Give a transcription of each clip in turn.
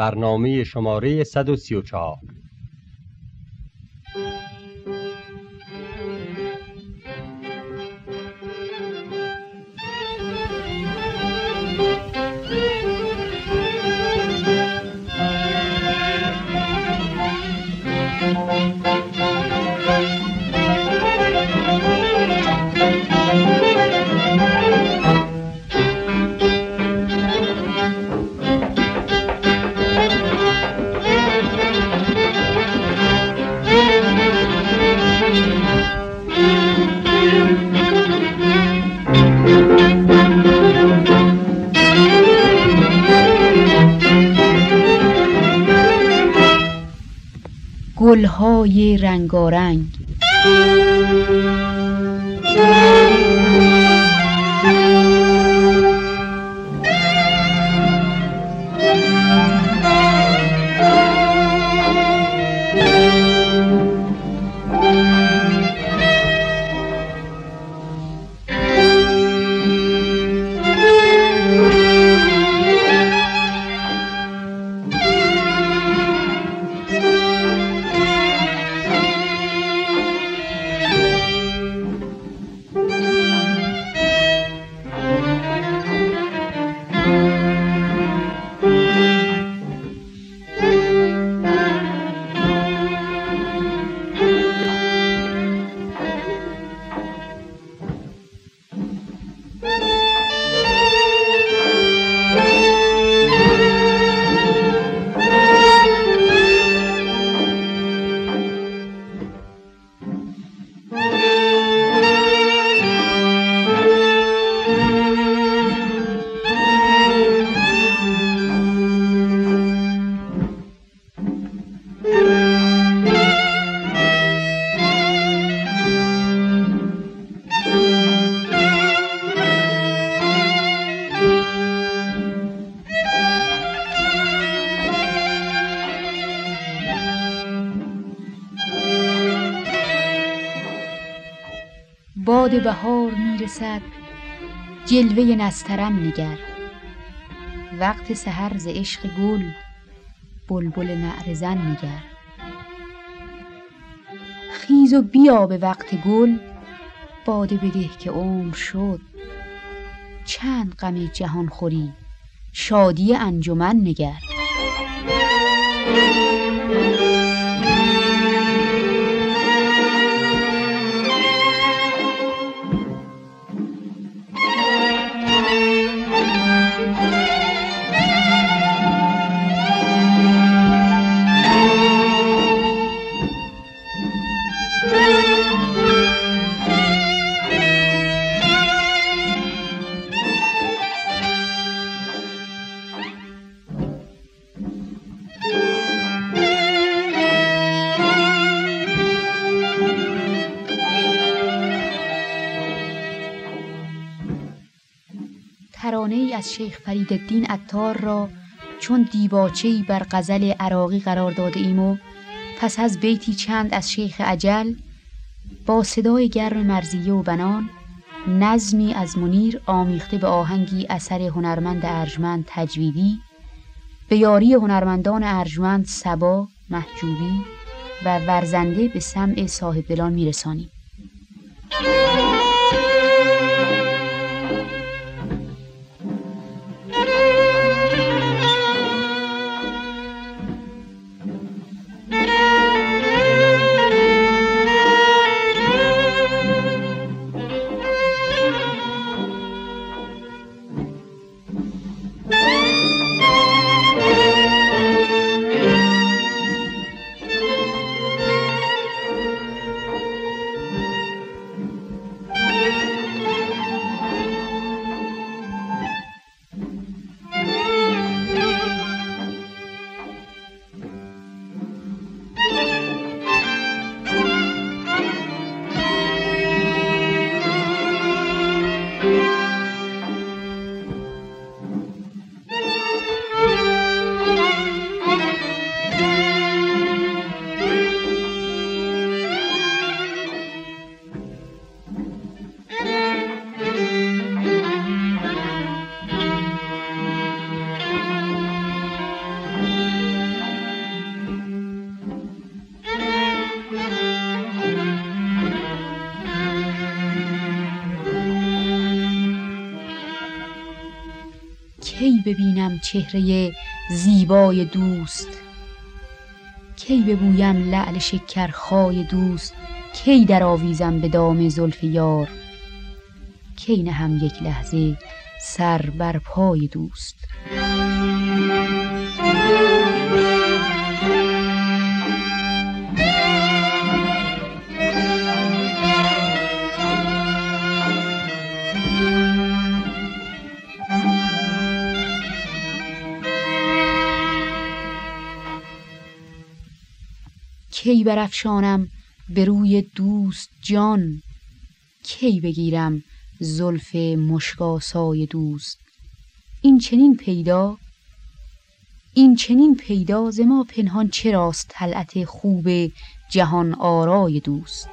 برنامه شماره 134 گلهای رنگارنگ. بهار می‌رسد جلوه نسترن نگر وقت سحر ز عشق گل بلبل نعره زن نگر خیز و بیا به وقت گل باده بده که عمر شد. چند غم جهان خوری شادی انجمن نگر شیخ فریدالدین عطار را چون دیباچه‌ای بر غزل عراقی قرار داده ایم و پس از بیتی چند از شیخ عجل با صدای گرم مرزیه و بنان نظمی از منیر آمیخته به آهنگی اثر هنرمند ارجمند تجویدی به یاری هنرمندان ارجمند سبا، محجوبی و ورزنده به سمع صاحب دلان میرسانیم. چهره زیبای دوست. کی ببویم لعل شکرخای دوست کی در آویزم به دام زلف یار. کی هم یک لحظه سر بر پای دوست. کی برافشانم به روی دوست جان؟ کی بگیرم زلف مشکاسای دوست؟ این چنین پیدا؟ این چنین پیدا ز ما پنهان چراست طلعت خوب جهان آرای دوست؟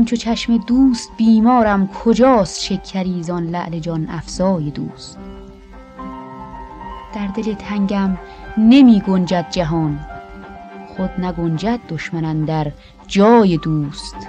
همچو چشم دوست بیمارم کجاست شکری زان لعل جان افزای دوست. در دل تنگم نمی گنجد جهان خود نگنجد دشمن در جای دوست.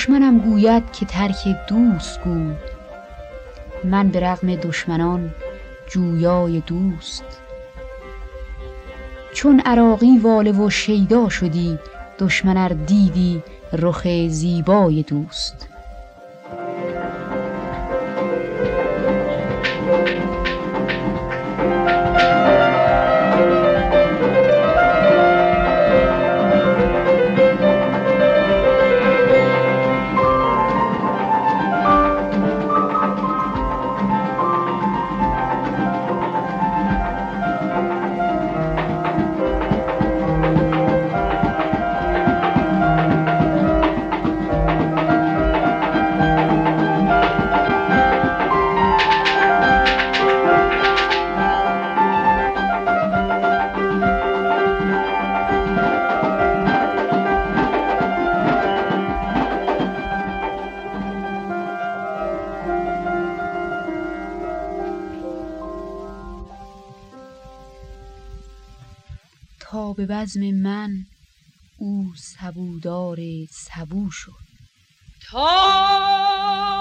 دشمنم گوید که ترک دوست گو من به رغم دشمنان جویای دوست. چون عراقی واله و شیدا شدی دشمن دیدی رخ زیبای دوست. به بزم من او سبودار سبو شد. تا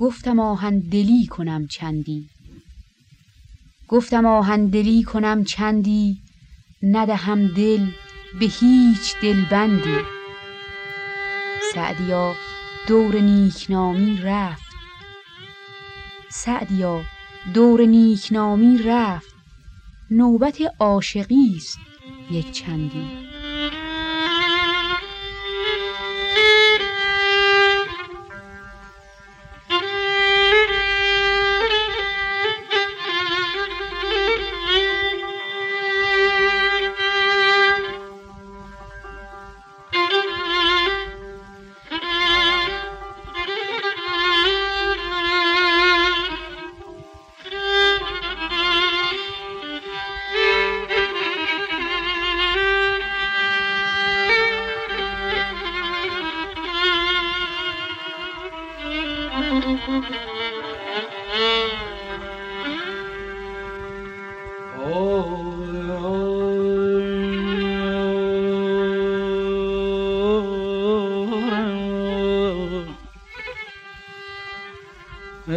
گفتم آهن دلی کنم چندی. گفتم آهن دلی کنم چندی ندهم دل به هیچ دلبندی. سعدیا دور نیکنامی رفت. سعدیا دور نیکنامی رفت. نوبت عاشقی است یک چندی.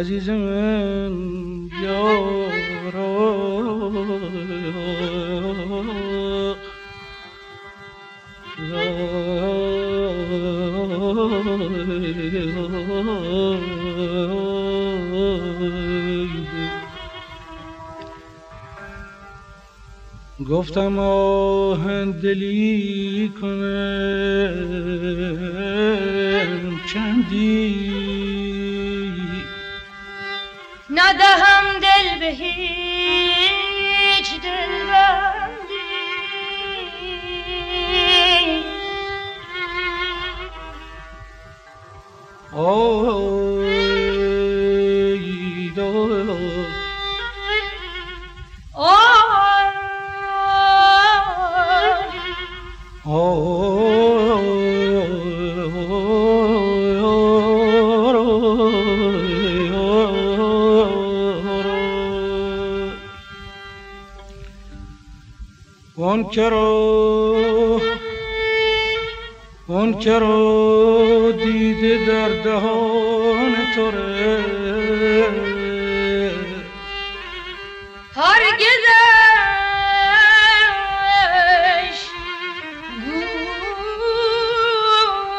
azizim گفتم آهن دلی کنم کرو اون کرو دیده در دهان تو هرگزش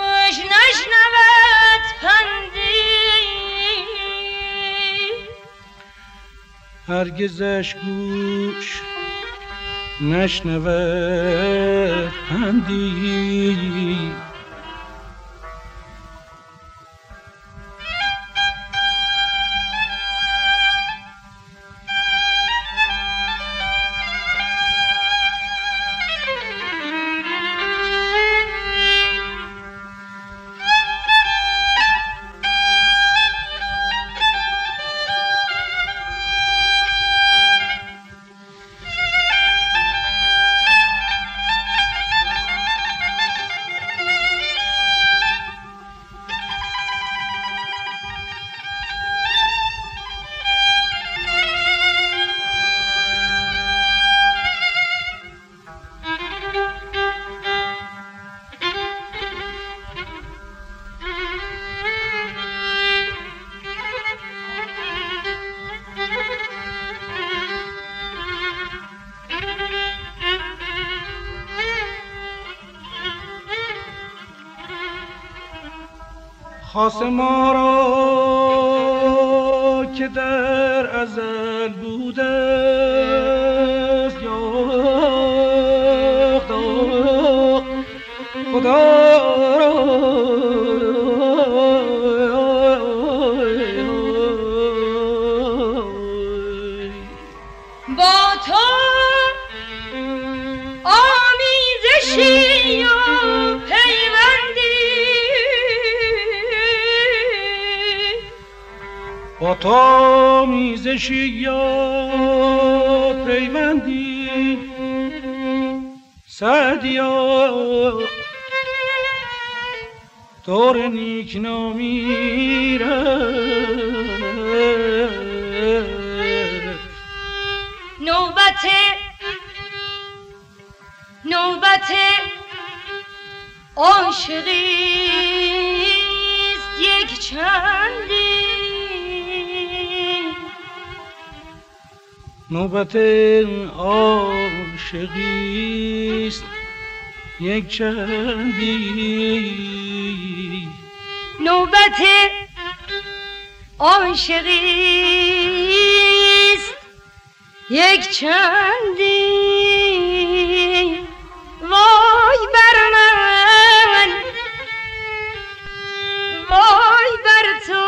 گوش نشنود پندی. هرگزش گوش نشنود پندی. خاص ما تو میزشی یاد پیوندی. سعدیا دور نیکنامی رفت نوبت نوبت عاشقی یک چندی نوبت عاشقیست یک چندی نوبت عاشقیست یک چندی وای بر من. وای بر تو.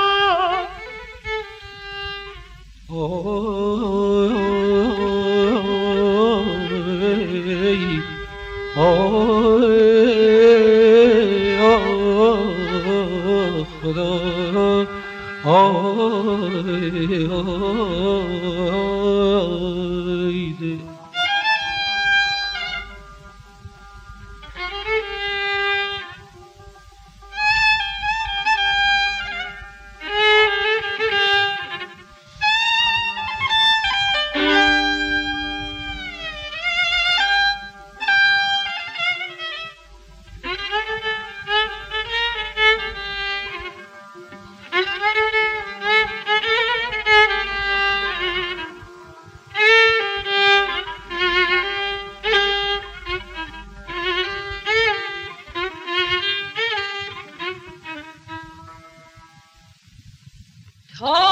Oh!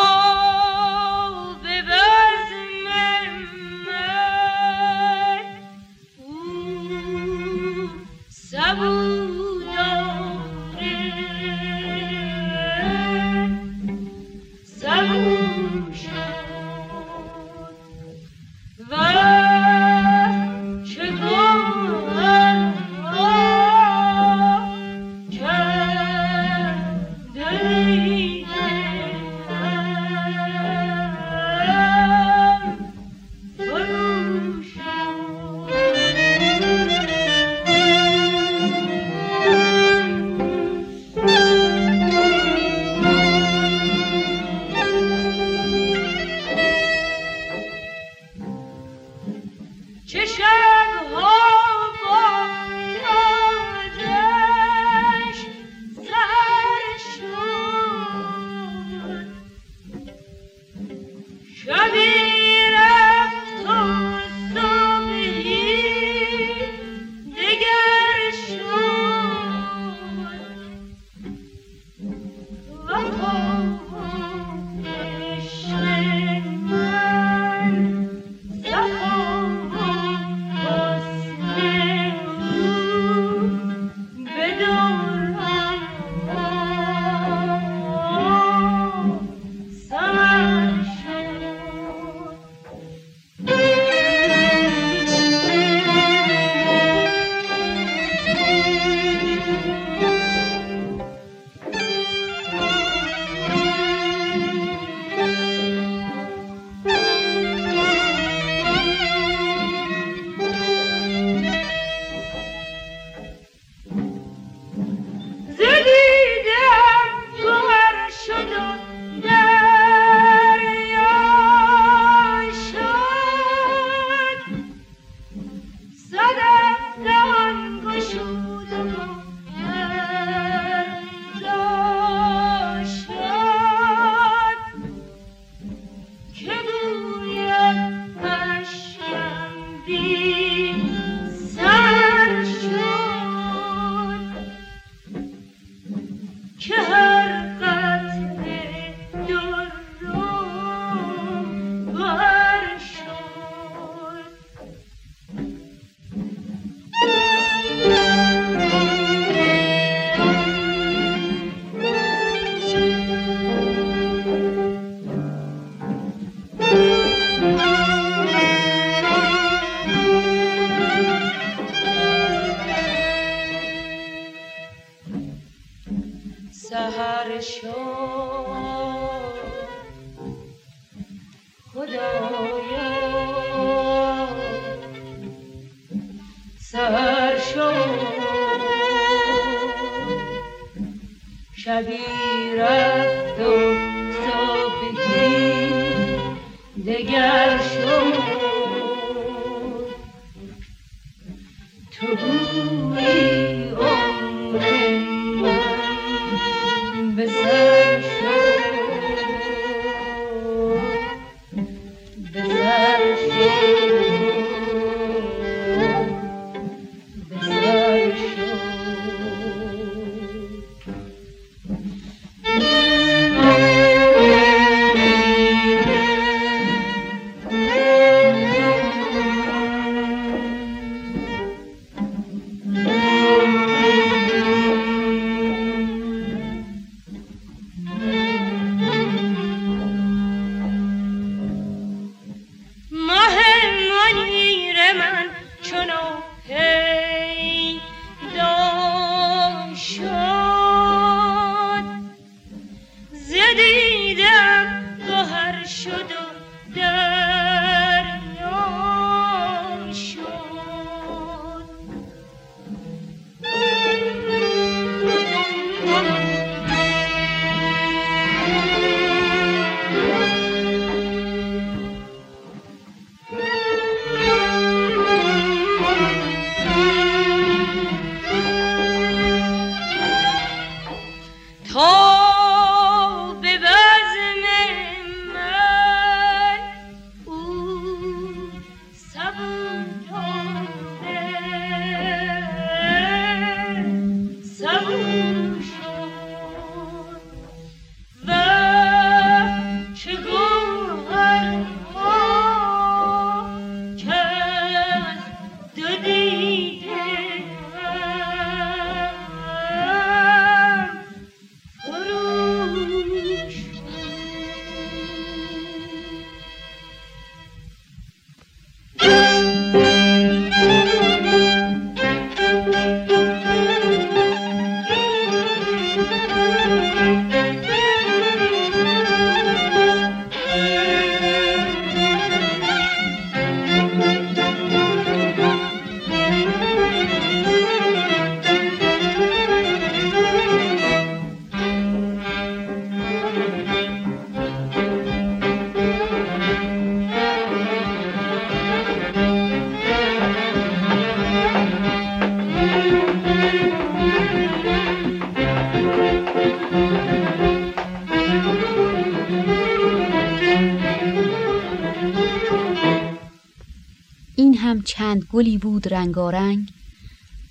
گلی بود رنگارنگ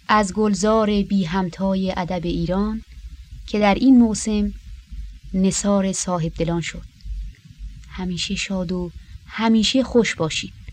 از گلزار بی همتای ادب ایران که در این موسم نثار صاحب دلان شد. همیشه شاد و همیشه خوش باشید.